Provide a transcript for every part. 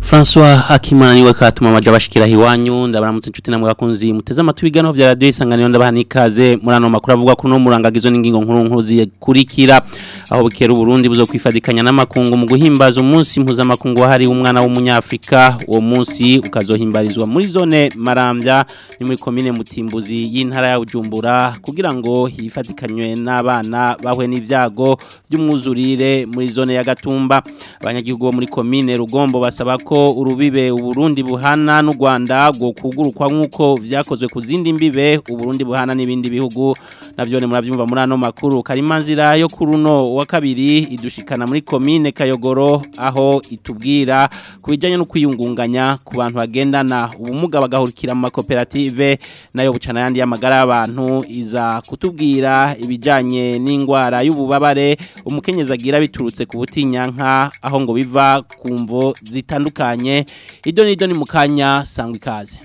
François Akimana niwe katuma amaje bashikira hiwanyu ndabaramutse inshuti namwe bakunzi muteze amatu bigano vya radio isanganiro ndabahani kaze murano makuru avuga ko no murangagizo n'ingingo nkuru nkuru zikurikira aho bukera Burundi buzo kwifadikanya n'amakungu mu guhimbaza umunsi impuza makungu wahari umwana w’umunyafurika uwo munsi ukazohimbarizwa muri zone Marambya ni muri commune Mutimbuzi y'intara ya Bujumbura kugira ngo hifatikanywe n'abana bahwe n’ibyago by'umwuzurire muri zone ya Gatumba abanyagihugu bo muri komine Rugombo basaba ko urubibe uburundi buhana n'u Rwanda go kugurukwa nkuko vyakozwe ku zindi mbibe uburundi buhana n'ibindi bihugu navyo ne muravyumva muri ano makuru karimanzira yo kuruno wa kabiri idushikana muri commune Kayogoro aho itubwira kubijanye no kwiyungunganya ku bantu bagendana ubumuga bagahurikira mu makoperative nayo bucana yandi yamagara abantu iza kutubwira ibijanye n'ingwara y'ububabare umukenyeza agira biturutse ku butinyanka aho ngo biva kumvo zitandukanye zitandukanye ibyo n'ibyo ni mukanya kanya sangwa ikaze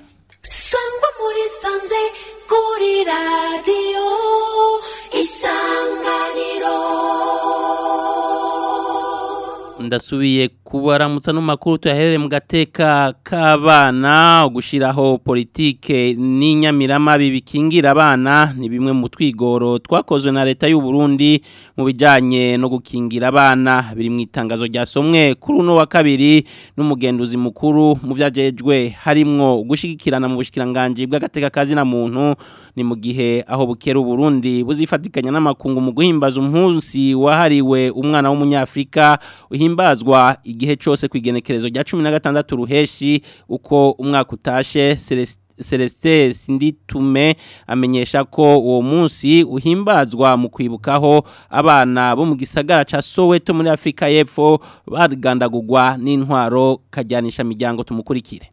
sangwa muri sanze kuri radiyo isanganiro ndasubiye kubaramutsa no makuru tuyaherere mu gateka k'abana gushiraho politike n'inyamirama bibikingira abana ni bimwe mu twigoro twakozwe na leta y'u Burundi mu bijyanye no gukingira abana biri mu itangazo ryasomwe kuri uno wa kabiri n'umugenduzi mukuru mu vyajejwe harimwo gushyigikirana mu bushikiranganje bw'agateka kazi na muntu ni mu gihe aho bukera u Burundi buzifatikanya n'amakungu mu guhimbaza umunsi wahariwe umwana w'umunyafurika uhimbazwa igihe cyose ku igenekerezo rya cumi na gatandatu ruheshi uko umwaka utashe celestin sinditume amenyesha ko uwo munsi uhimbazwa mu kwibukaho abana bo mu gisagara ca soweto muri afurika y'epfo barigandagurwa n'intwaro kajyanisha miryango tumukurikire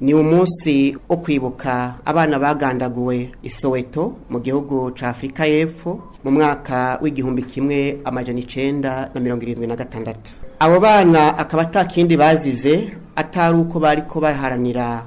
ni umunsi wo kwibuka abana bagandaguwe isoweto mu gihugu cya afurika y'epfo mu mwaka w'igihumbi kimwe amajana icyenda na mirongo irindwi na gatandatu abo bana akaba atakindi bazize atari uko bari ko baharanira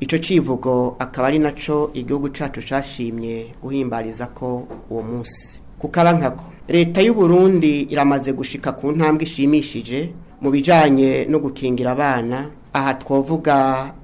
icyo kivugo akaba ari naco igihugu cacu cyashimye guhimbariza ko uwo munsi ku kabankako leta y'u Burundi iramaze gushika ku ntambwe ishimishije mu bijyanye no gukingira abana aha twovuga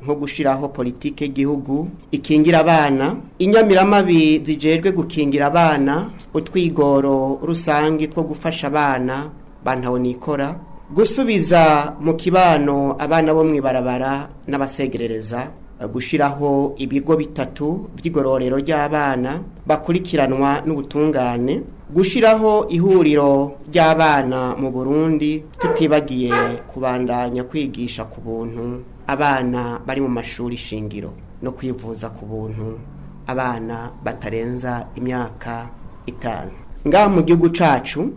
nko gushyiraho politiki y'igihugu ikingira abana inyamiramabi zijejwe gukingira abana utwigoro rusange two gufasha abana bantawo nikora gusubiza mu kibano abana bo mu ibarabara n'abasegerereza gushyiraho ibigo bitatu by'igororero ry'abana bakurikiranwa n'ubutungane gushyiraho ihuriro ry'abana mu burundi tutibagiye kubandanya kwigisha ku buntu abana bari mu mashuri shingiro no kwivuza ku buntu abana batarenza imyaka itanu ngaha mu gihugu cyacu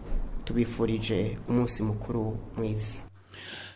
tubifurije umunsi mukuru mwiza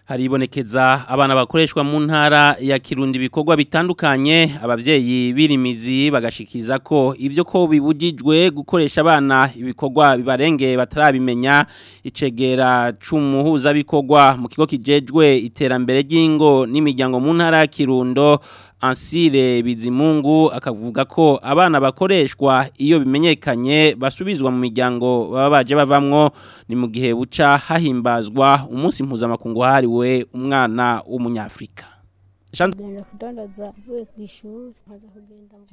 haribonekeza abana bakoreshwa mu ntara ya kirundi ibikorwa bitandukanye ababyeyi birimizi bagashikiza ko ibyo ko bibujijwe gukoresha abana ibikorwa bibarenge batarabimenya icegera cy'umuhuzabikorwa mu kigo kijejwe iterambere ry'ingo n'imiryango mu ntara ya kirundo ansire bizimungu akavuga ko abana bakoreshwa iyo bimenyekanye basubizwa mu miryango baba baje bavamwo ni mu gihe buca hahimbazwa umunsi mpuzamakungu hariwe umwana w'umunyafurika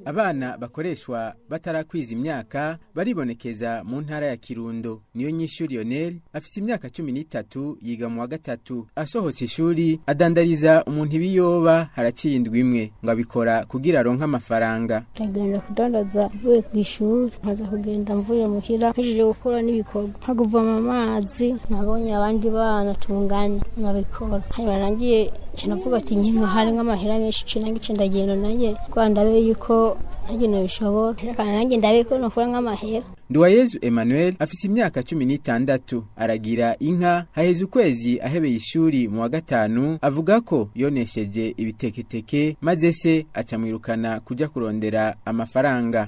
abana bakoreshwa batarakwiza imyaka baribonekeza mu ntara ya kirundo niyo nyishuri Lionel afise imyaka cumi n'itatu yiga mu wa gatatu asohotse ishuri adandariza umuntu ibiyoba haraciye imwe ngo abikora kugira aronke amafaranga ndagenda kudandaza mvuye ku ishuri nkaza kugenda mvuye muhira mpejije gukora n'ibikorwa nko mu mazi nabonye abandi bana tungana nkabikora hanyuma nangiye navuga ati nkinga hari nk'amahera menshi cyane ngicenda genda nanjye rwanda be yuko ntagene bishobora nanjye ndabiko nokora nk'amahera Nduwayezu Emmanuel afise imyaka cumi n'itandatu aragira inka haheze ukwezi ahebeye ishuri mu wa gatanu avuga ko yonesheje ibiteketeke maze se acamwirukana kujya kurondera amafaranga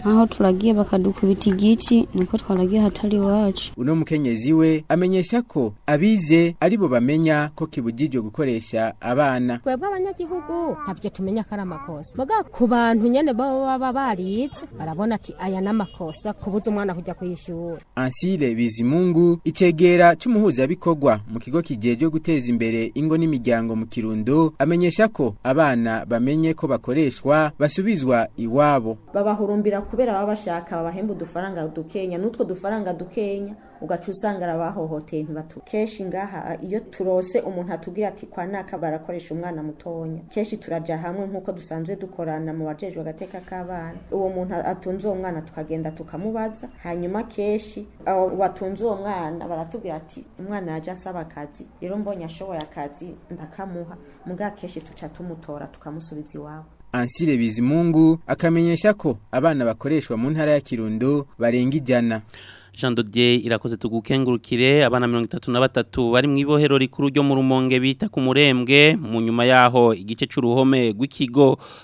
nkaho turagiye bakadukubita igiti niko twaragiye hatari iwacu uno mukenyezi we amenyesha ko abize aribo bamenya ko kibujijwe gukoresha abana twebwe abanyagihugu ntabyo tumenya ko ari amakosa ku bantu nyine baba baba baritse barabona kubona ati aya n'amakosa kubuza umwana kujya kuyishura ansire bizimungu icegera cy'umuhuzabikorwa mu kigo kigiye cyo guteza imbere ingo n'imiryango mu kirundo amenyesha ko abana bamenye ko bakoreshwa basubizwa iwabo babahurumbira kubera baba bashaka babahemba udufaranga dukenya n'utwo dufaranga dukenya ugaca usanga arabahohoteye ntibatuye kenshi ngaha iyo turose umuntu atubwira ati kwa naka barakoresha umwana mutonya kenshi turajya hamwe nk'uko dusanzwe dukorana mu bajejwe agateka k'abana uwo muntu atunze uwo mwana tukagenda tukamubaza hanyuma kenshi watunze uwo mwana baratubwira ati umwana yaje asaba akazi rero mbonye ashoboye akazi ndakamuha mbwa kenshi tuca tumutora tukamusubiza iwabo ansire bizimungu akamenyesha ko abana bakoreshwa mu ntara ya kirundo barenga ijana Jean irakoze tugukengurukire abana 33 bari mu ibohero rikuru ryo mu rumonge bita ku murembwe mu nyuma yaho igice cy'uruhome rw'ikigo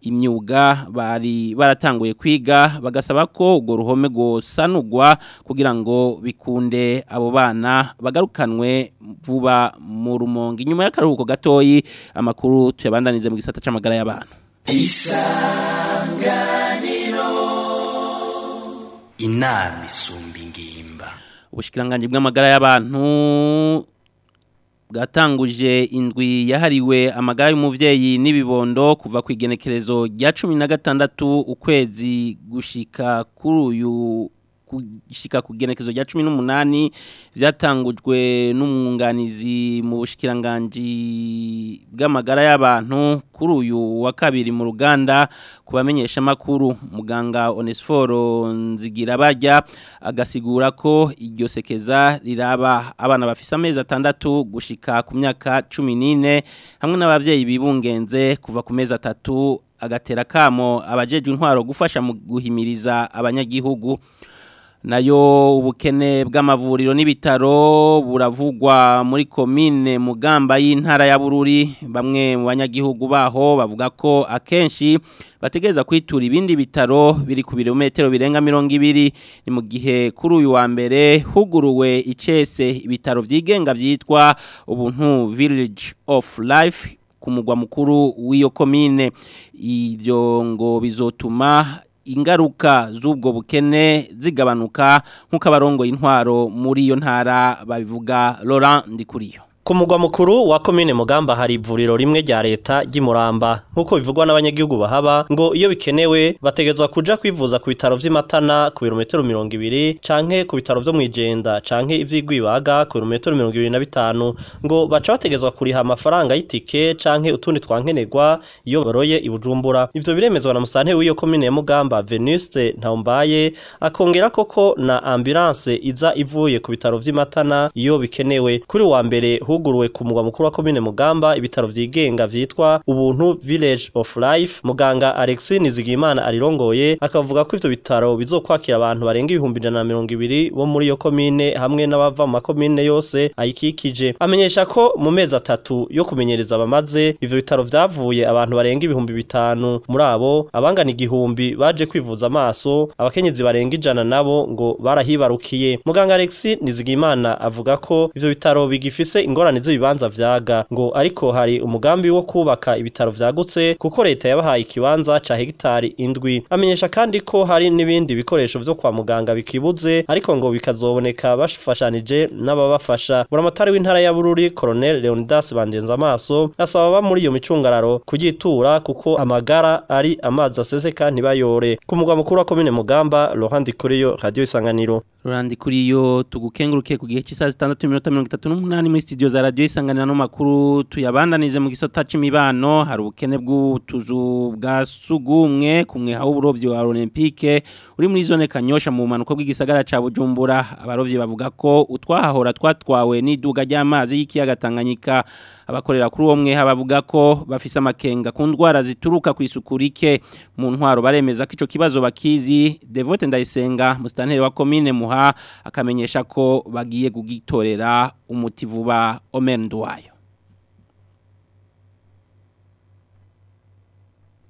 imyuga bari baratanguye kwiga bagasaba ko urwo ruhome gusanurwa kugira ngo bikunde abo bana bagarukanwe vuba mu rumonge inyuma y'akaruhuko gatoyi amakuru tuyabandanize mu gisata cy'amagara y'abantu isanganiro inama isumba ubushikiranganje bw'amagara y'abantu gatanguje indwi yahariwe amagara y'umubyeyi n'ibibondo kuva ku igenekerezo rya cumi na gatandatu ukwezi gushika kuri uyu gushyika ku genekezo rya cumi n'umunani byatangujwe n'umwunganizi mu bushikiranganji bw'amagara y'abantu kuri uyu wa kabiri mu ruganda kubamenyesha makuru muganga onesiforo nzigira bajya agasigura ko iryo sekeza riraba abana bafise amezi atandatu gushika ku myaka cumi n'ine hamwe n'ababyeyi bibungenze kuva ku mezi atatu agatera kamo abajejwe intwaro gufasha mu guhimiriza abanyagihugu nayo ubukene bw'amavuriro n'ibitaro buravugwa muri komine mugamba y'intara ya bururi bamwe mu banyagihugu baho bavuga ko akenshi bategereza kwitura ibindi bitaro biri ku birometero birenga mirongo ibiri ni mu gihe kuri uyu wa mbere huguruwe icese ibitaro byigenga byitwa ubuntu village of life ku mugwa mukuru w'iyo komine ibyo ngo bizotuma ingaruka z'ubwo bukene zigabanuka nk'uko abarongoye intwaro muri iyo ntara babivuga Laurent Ndikuriyo Ku mugwa mukuru wa komine Mugamba hari ivuriro rimwe rya leta ry'Imuramba nkuko bivugwa n'abanyagihugu bahaba ngo iyo bikenewe bategezwa kuja kwivuza ku bitaro vy'Imatana ku birometero ibiri canke ku bitaro vyo mwijenda canke ivyigwibaga ku birometero bitanu ngo baca bategezwa kuriha amafaranga y'itike canke utundi twankenerwa iyo baroye ibujumbura ivyo biremezwa na musante w'iyo komine ya Mugamba Venuste Ntaumbaye akongera koko na ambulance iza ivuye ku bitaro vy'Imatana iyo bikenewe kuri wa mbere huguruwe ku mugwa mukuru wa komine Mugamba ibitaro byigenga vyitwa Ubuntu Village of Life muganga Alexi Nizigimana arirongoye akavuga ko ivyo bitaro bizokwakira abantu barenga ibihumbi ijana na mirongo ibiri bo muri iyo komine hamwe n'abava mu makomine yose ayikikije amenyesha ko mu mezi atatu yo kumenyereza abamaze ibyo bitaro byavuye abantu barenga ibihumbi bitanu muri abo abangana igihumbi baje kwivuza amaso abakenyezi barenga ijana nabo ngo barahibarukiye muganga Alexi Nizigimana avuga ko ibyo bitaro bigifise ingo ingorane z'ibibanza vyaga ngo ariko hari umugambi wo kubaka ibitaro vyagutse kuko leta yabahaye ikibanza ca hegitari indwi amenyesha kandi ko hari n'ibindi bikoresho vyo kwa muganga bikibuze ariko ngo bikazoboneka bafashanije n'ababafasha buramatari w'intara ya Bururi Colonel Leonidas Bandenza amaso asaba aba muri iyo micungararo kugitura kuko amagara ari amazi aseseka ntibayore ku mugwa mukuru wa komine Mugamba kuri Kuriyo Radio Isanganiro kuri Kuriyo tugukenguruke ku gihe cy'isaha 6:38 muri studio za radiyo isanganira n'amakuru tuyabandanize mu gisota cy'imibano hari ubukene bw'utuzu bwa sugumwe kumwe haho uburobyi wa olympique uri muri zone kanyosha mu mpanuka bw'igisagara cya bujumbura abarobyi bavuga ko utwahahora twatwawe n'iduga ry'amazi y'ikiyaga tanganyika abakorera kuri uwo mweha bavuga ko bafise amakenga ku ndwara zituruka ku isuku rike mu ntwaro baremeza ko icyo kibazo bakizi devote ndayisenga musitanteri wa komine muha akamenyesha ko bagiye kugitorera umuti vuba omendo wayo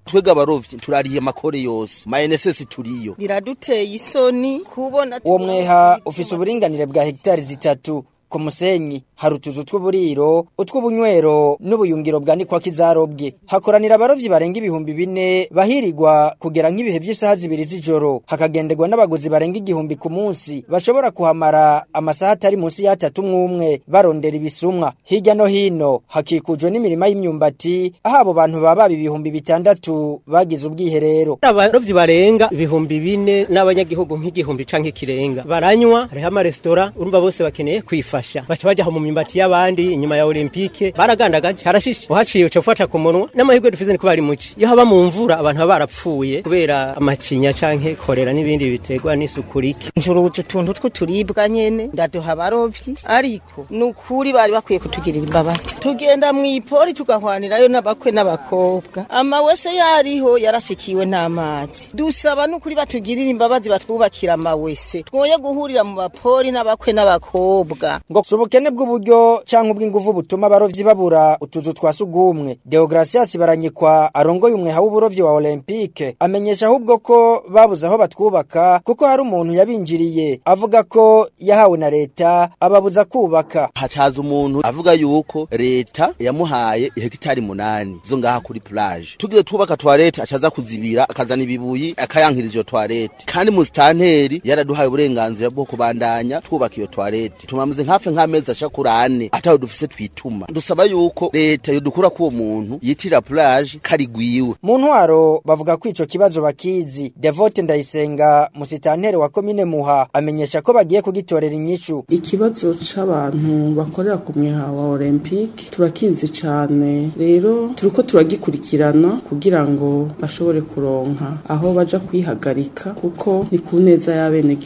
twega abarobyi turariye amakore yose mayenesesi turiyo biraduteye isoni kubona uwo mweha ufise uburinganire bwa hektari zitatu ku musenyi hari utuzu tw'uburiro utw'ubunywero n'ubuyungiro bwanikwako izarobwe hakoranira abarobyi barenga ibihumbi bine bahirigwa kugera nk'ibihe by'isaha zibiri z'ijoro hakagenderwa n'abaguzi barenga igihumbi ku munsi bashobora kuhamara amasaha atari munsi y'atatu umwe barondera ibisumwa hirya no hino hakikujwe n'imirima y'imyumbati aho abo bantu baba ibihumbi bitandatu bagize ubwiherero abarobyi barenga ibihumbi bine n'abanyagihugu nk'igihumbi canke kirenga baranywa hariho amaresitora urumva bose bakeneye kwifasha baca bajaho mu imyumbati y'abandi inyuma ya olympique baragandagaje harashishe uhaciye uca ufata ku munwa n'amahirwe dufize niko bari muke iyo haba mu mvura abantu baba barapfuye kubera amacinya canke korera n'ibindi biterwa n'isuku rike ncuruza utuntu tw'uturibwa nyene ndaduha abarovyi ariko ni ukuri bari bakwiye kutugirira imbabazi tugenda mu ipori tugahwanirayo n'abakwe n'abakobwa amawese yariho yarasikiwe n'amazi dusaba n'ukuri batugirira imbabazi batwubakira amawese twoye guhurira mu bapori n'abakwe n'abakobwa ngo si ubukene bw'ubu uburyo cyangwa ubw'ingufu butuma abarobyi babura utuzu twa sugumwe Deogratias baranyikwa arongoye umweha w'uburovyi wa Olympique amenyesha ahubwo ko babuze aho batwubaka kuko hari umuntu yabinjiriye avuga ko yahawe na leta ababuza kubaka hacaza umuntu avuga yuko leta yamuhaye hegitari munani zo ngaha kuri plage tugize twubaka toilette acaza kuzibira akazana ibibuyi akayankiriza iyo toilette kandi mustanteri yaraduhaye uburenganzira bwo kubandanya twubaka iyo toilette tumamaze nkafe nk'amezi ashakura tubane ataho dufise twituma dusaba yuko leta yodukura k'uwo muntu yitira plage karigwiwe mu ntwaro bavuga ko ico kibazo bakizi Devote Ndayisenga musitantere wa komine Muha amenyesha ko bagiye kugitorera inyishu ikibazo c'abantu bakorera ku mwiha wa Olympic turakizi cyane rero turiko turagikurikirana kugira ngo bashobore kuronka aho baja kwihagarika kuko ni ku neza y'abene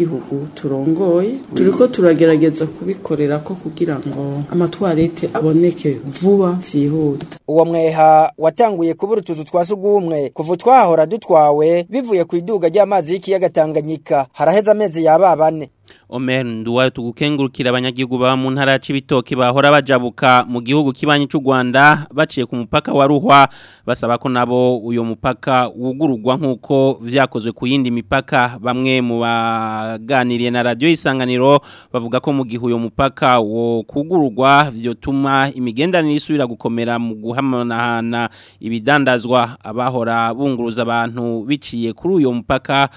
turongoye turiko turagerageza kubikorera ko kugira ngo ngo amatuwarete aboneke vuba byihuta uwo mweha watanguye kubura utuzu twa sugumwe kuva twahora dutwawe bivuye ku iduga ry'amazi y'ikiyaga Tanganyika haraheza amezi yaba bane Omer nduwayo tugukengurukira abanyagihugu baba mu ntara ya Cibitoki bahora bajabuka mu gihugu kibanyi cy'u Rwanda baciye ku mupaka wa Ruhwa basaba ko nabo uyo mupaka wugururwa nkuko vyakozwe ku yindi mipaka bamwe mu baganiriye na radio isanganiro bavuga ko mu gihe uyo mupaka wo kugururwa vyotuma imigendanire isubira gukomera mu guhamanahana ibidandazwa abahora bunguruza abantu biciye kuri uyo mupaka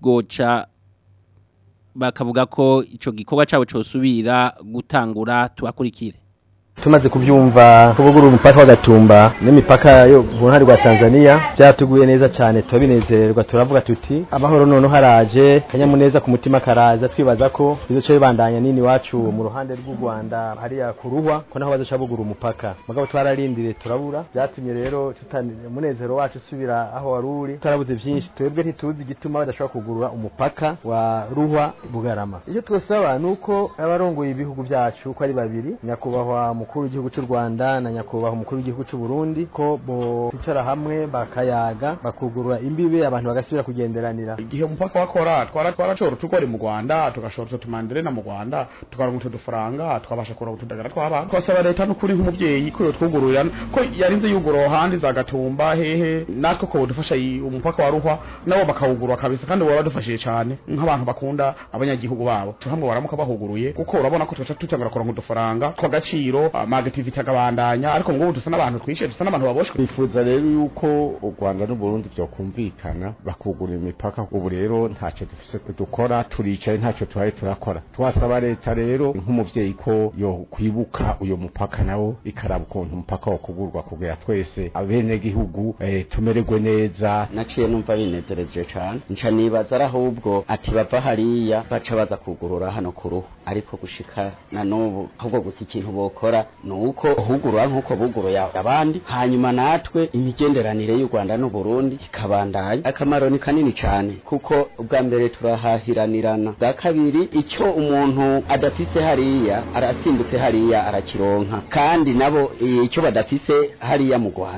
gocha. bakavuga ko icyo gikorwa cyabo cyosubira gutangura tubakurikire tumaze kubyumva kubugura umupaka wa Gatumba n'imipaka yo buntari rwa Tanzania byatuguye neza cyane tubinezererwa turavuga tuti amahoro none haraje kanyamuneza ku mutima karaza twibaza ko cyo bibandanya nini wacu mu ruhande rw'u Rwanda hariya kuruhwa ko naho bazoca bugura umupaka mugabo twararindire turabura byatumye rero tutanira umunezero wacu subira aho waruri tarabuze byinshi twebwe ntituzi igituma badashobora kugurura umupaka wa ruhwa bugarama icyo twosaba nuko abarongoye ibihugu byacu ko ari babiri nyakubahwa mu umukuru w'igihugu cy'u Rwanda na nyakubahwa umukuru w'igihugu cy'u Burundi ko bicara hamwe bakayaga bakugurura imbibe abantu bagasubira kugenderanira igihe umupaka wakora twara twaracoro tukora mu Rwanda tugashora tumandere na mu Rwanda tukaronka udufaranga twabasha kora utudagara twaba twasaba leta n'ukuri nk'umubyeyi ko yotwugururira ko yarinze yugurura handi zagatumba hehe natwe ko budufasha umupaka wa ruhwa nabo bakawugurura kabisa kandi baba cyane nk'abantu bakunda abanyagihugu babo hamwe baramuka bahuguruye kuko urabona ko twacha tutangura kuronka udufaranga tw'agaciro amagitivite akabandanya ariko ngo dusa n'abantu twishyuye dusa n'abantu baboshwe bifuza rero yuko u Rwanda n'u Burundi byokumvikana bakugurira imipaka ubu rero ntacyo dufise dukora turicaye ntacyo tuhaye turakora twasaba leta rero nk’umubyeyi ko yo kwibuka uyu mupaka nawo ikaraba ukuntu umupaka wo kugurwa kugera twese abenegihugu gihugu eh, neza naciye numva binezereje cyane nca nibaza arahubwo ati bava hariya baca baza kugurura hano ku ruhu ariko gushika na n'ubu ahubwo gusa ikintu bokora ni uko nkuko nk'uko buguruye abandi hanyuma natwe imigenderanire y'u Rwanda n'u Burundi ikabandanya akamaro ni kanini cyane kuko ubwa mbere turahahiranirana bwa kabiri icyo umuntu adafise hariya arasimbutse hariya arakironka kandi nabo icyo badafise hariya mu Rwanda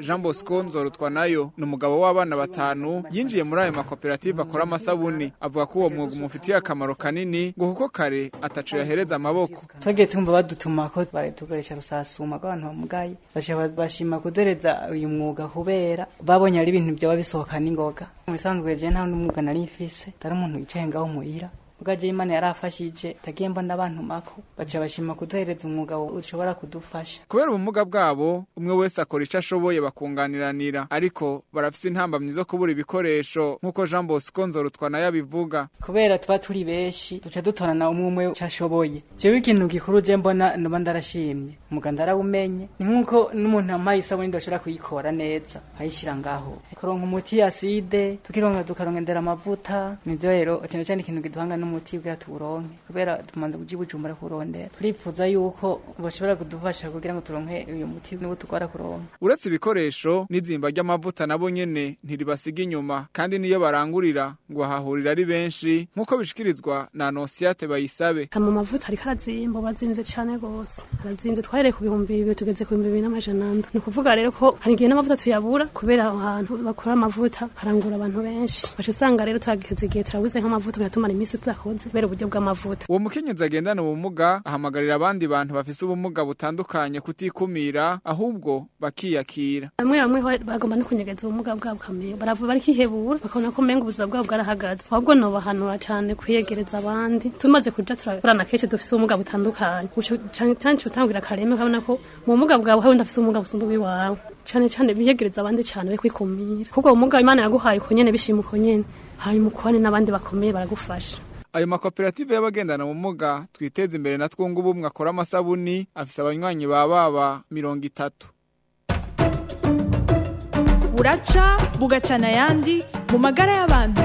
jean bosco nzorutwa nayo ni umugabo w'abana batanu yinjiye muri ayo makoperative akora amasabuni avuga ko uwo mwuga umufitiye akamaro kanini ngo kuko kare atacu yahereza amaboko twagiye tumva badutuma ko barayitukoresha rusasuma ko bamugaye bashima kuduhereza uyu mwuga kubera babonye ari ibintu byaba bisohokana ingoga mu bisanzwe ngewe nta n'umwuga nari mfise atari umuntu wicaye ngaho muhira imana yarafashije tagiye mbona abantu baca bashima kuduhereza umwuga ushobora kudufasha kubera ubumuga bwabo umwe wese akora icyo ashoboye bakunganiranira ariko barafise intambamyi zo kubura ibikoresho nk'uko jean bosco nzorutwana yabivuga kubera tuba turi benshi duca dutorana umwe umwe icyo ashoboye jewe ikintu gikuru je mbona nuba ndarashimye umuganda arawumenye ni nk'uko n'umuntu ampaye isabune ndashobora kuyikora neza nkayishyira ngaho kuronka umuti ya side tukironka tukarongendera amavuta nivyo rero cyane cyane ikintu giduhanga umuti kugira tuwuronke kubera tumanza kuja ibujumbura kurondera turifuza yuko boshobora kudufasha kugira ngo turonke uyu muti n'ubu tugwara kuronka uretse ibikoresho n'izimba ry'amavuta nabo nyene ntiribasiga inyuma kandi niyo barangurira ngo hahurira ari benshi nk'uko bishikirizwa na Nonsiyate bayisabe mu mavuta ariko arazimba bazimvye cane gose arazimvye twahereye ku bihumbi bibiri tugeze ku bihumbi bibiri n'amajana ane ni ukuvuga rero ko hari igihe n'amavuta tuyabura kubera aho hantu bakora amavuta harangura abantu benshi baca usanga rero twageze igihe turabuze nk'amavuta biratumara iminsi tutak bakunze kubera uburyo bw'amavuta uwo mukenyezi agendana ubumuga ahamagarira abandi bantu bafise ubumuga butandukanye kutikumira ahubwo bakiyakira bamwe bamwe bagomba no kunyegeza ubumuga bwabo kamera baravuga barikihebura bakabona ko umenga ubuzima bwabo bwarahagaze ahubwo nobahanura cyane kuyegereza abandi tumaze kuja turakorana kenshi dufise ubumuga butandukanye cyane cyane utangira kareme ukabona ko mu bumuga bwawe hari undi ubumuga busumba ubw'iwawe cyane cyane biyegereza abandi cyane be kwikumira kuko ubumuga imana yaguhaye uko nyene bishima uko nyene hanyuma ukubane n'abandi bakomeye baragufasha ayo makoperative y'abagendana ubumuga twiteze imbere na twunga ubumwe akora amasabuni afise abanywanyi ba baba mirongo itatu buraca bugacana ayandi mu magara y'abantu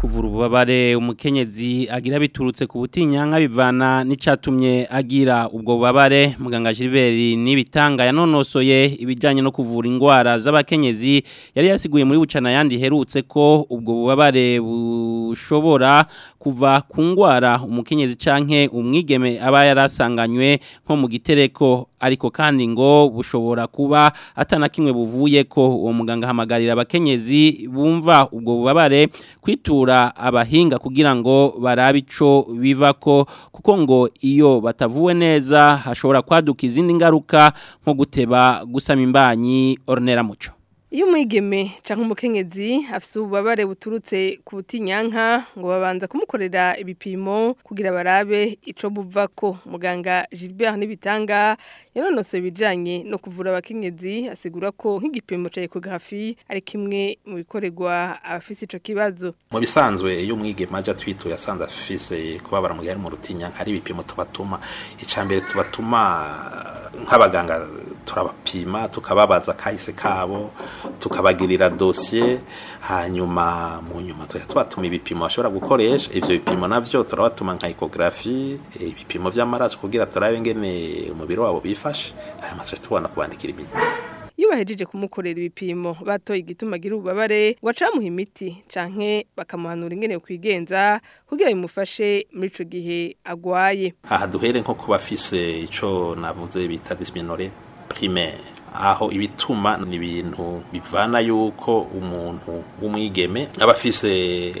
kuvura ububabare umukenyezi agira biturutse ku butinyanka bivana n'icatumye agira ubwo bubabare muganga Gilbert nibitanga yanonosoye ibijanye no kuvura indwara z'abakenyezi yari yasiguye muri bucana yandi herutse ko ubwo bubabare bushobora kuva ku ndwara umukenyezi canke umwigeme aba yarasanganywe nko mu gitereko ariko kandi ngo bushobora kuba atana kimwe buvuye ko uwo muganga hamagarira abakenyezi bumva ubwo bubabare kwitura abahinga kugira ngo barabe ico bivako kuko ngo iyo batavuwe neza hashobora kwaduka izindi ngaruka nko guteba gusama imbanyi ornera muco iyo umwigeme cyangwa umukenyezi afite ububabare buturutse ku butinyanka ngo babanza kumukorera ibipimo kugira barabe icyo buva ko muganga Gilbert n'ibitanga yanonosoye ibijyanye no kuvura abakenyezi asigura ko nk'igipimo cya ekogafi ari kimwe mu bikorerwa abafite icyo kibazo mu bisanzwe iyo umwigeme ajya twituye asanze afise kubabara mu gihe ari mu rutinyanka hari ibipimo tubatuma icya mbere tubatuma nk'abaganga turabapima tukababaza kahise kabo tukabagirira dosiye hanyuma mu nyuma tujya tubatuma ibipimo bashobora gukoresha ibyo bipimo nabyo turabatuma nka ekogarafi eh, ibipimo by'amaraso kugira turabe ngene umubiri wabo bifashe hanyuma tujya tubona kubandikira imiti bahejeje kumukorera ibipimo batoye igituma agira ububabare bacamuha imiti canke bakamuhanura ingene kwigenza kugira bimufashe muri ico gihe agwaye aha duhere nko kubafise icyo navuze bita dysmenorrhea primaire aho ibituma ni ibintu bivana yuko umuntu w'umwigeme aba afise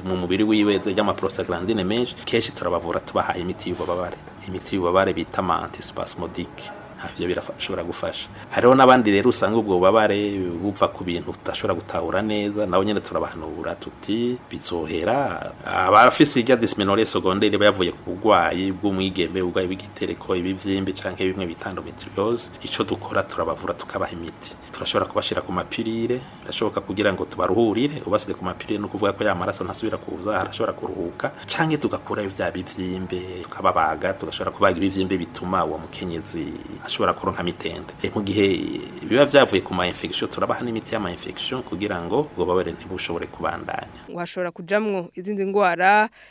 mu mubiri wiwe ry'amaprostaglandine menshi kenshi turabavura tubahaye imiti y'ububabare imiti y'ububabare bita antispasmodique ibyo birashobora gufasha hariho n'abandi rero usanga ubwo bubabare bupfa ku bintu udashobora gutahura neza nabo nyine turabahanura tuti bizohera abafise irya disiminore segonderi iba yavuye ku burwayi bw'umwigembe uburwayi bw'igitereko ibibyimbi cyangwa bimwe bita endometriose icyo dukora turabavura tukabaha imiti turashobora kubashyira ku mapirire birashoboka kugira ngo tubaruhurire ubasize ku mapirire no kuvuga ko ya maraso ntasubira kuza harashobora kuruhuka cyangwa tugakurayo bya bibyimbe tukababaga tugashobora kubaga ibibyimbe bituma uwo mukenyezi ashobora kuronka mitende eh, mu gihe biba byavuye ku ma infection turabaha n'imiti y'ama infection kugira ngo ububabare ntibushobore kubandanya ngo hashobora kujamwo izindi ndwara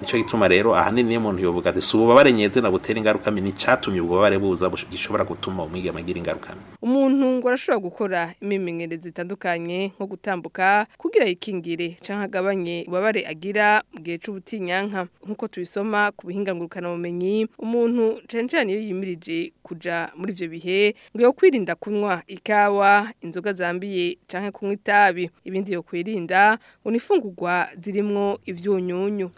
nicyo gituma rero ahanini iyo umuntu yovuga si ububabare nyenze nabutera ingaruka mbi nicyatumye ububabare buza gishobora gutuma umwigeme agira ingaruka mbi umuntu ngo arashobora gukora imimenyerezo itandukanye nko gutambuka kugira yikingire cyangwa agabanye ububabare agira mu gihe cy'ubutinyanka nk'uko tubisoma ku bumenyi umuntu cyane cyane iyo yimirije kujya muri ibyo bihe ngo yo kwirinda kunywa ikawa inzoga zambiye canke kunywa itabi ibindi yo kwirinda unifungurwa zirimwo ivyunyunyu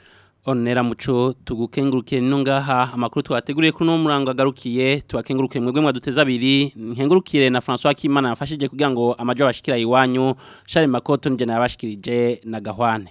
onera muco tugukenguruke no ngaha amakuru twateguriye kuri uno murango agarukiye tubakenguruke mwebwe mwaduteza abiri nkengurukire na François Kimana yafashije kugira ngo amajo abashikira iwanyu Charles Makoto nje nabashikirije na Gahwane